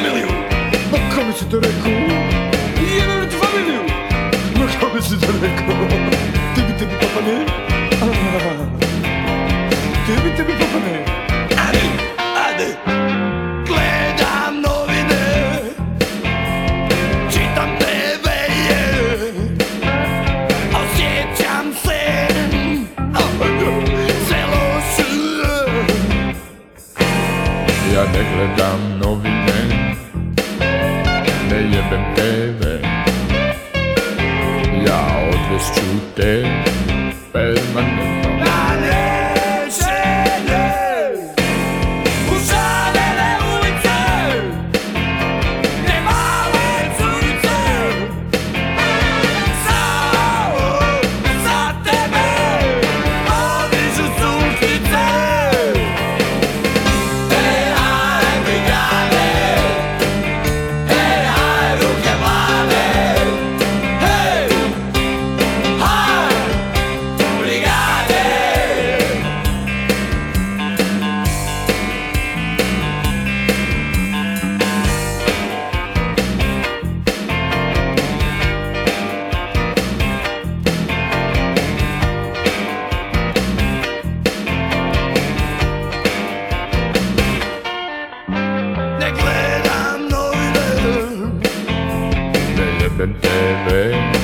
familie hoe? Wat komen ze door de koe? Je de familie? Ja ne gledam novine Ne jebem TV. Ja odvest ću te entertainment